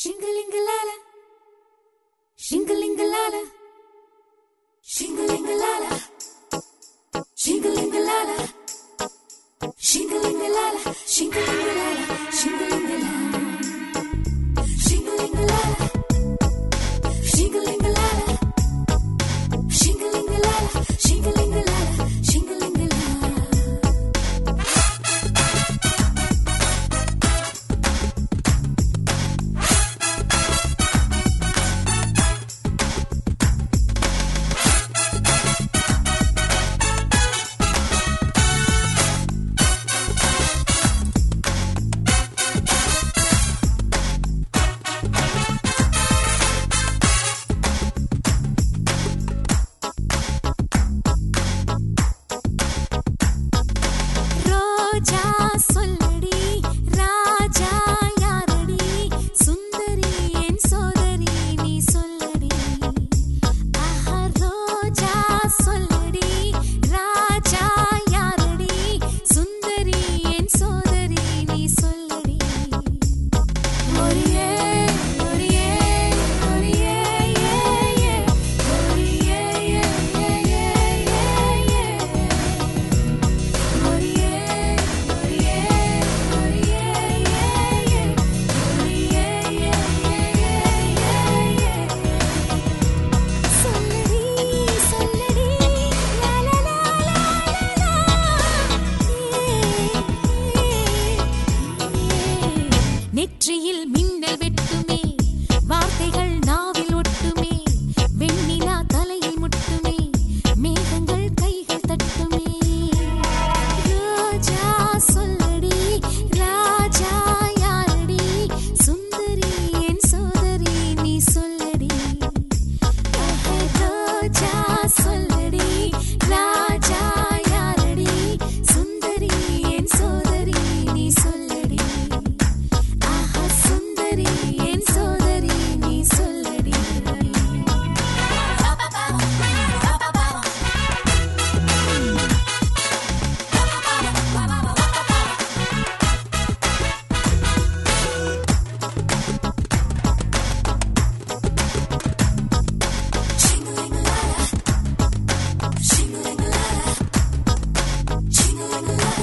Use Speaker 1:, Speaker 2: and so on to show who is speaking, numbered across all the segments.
Speaker 1: Shingalingalala. Shingalingalala. Shingalingalala. Shingalingalala. Shingalingalala. Shingalingalala.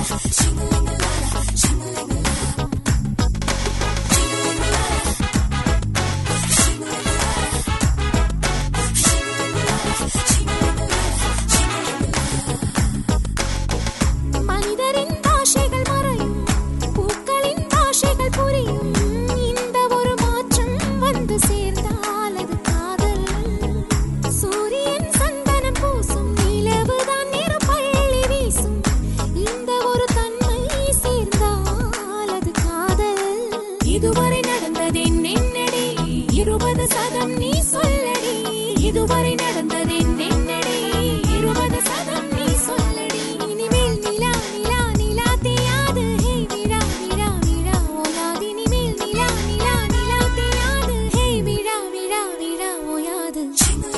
Speaker 1: Superwoman. China.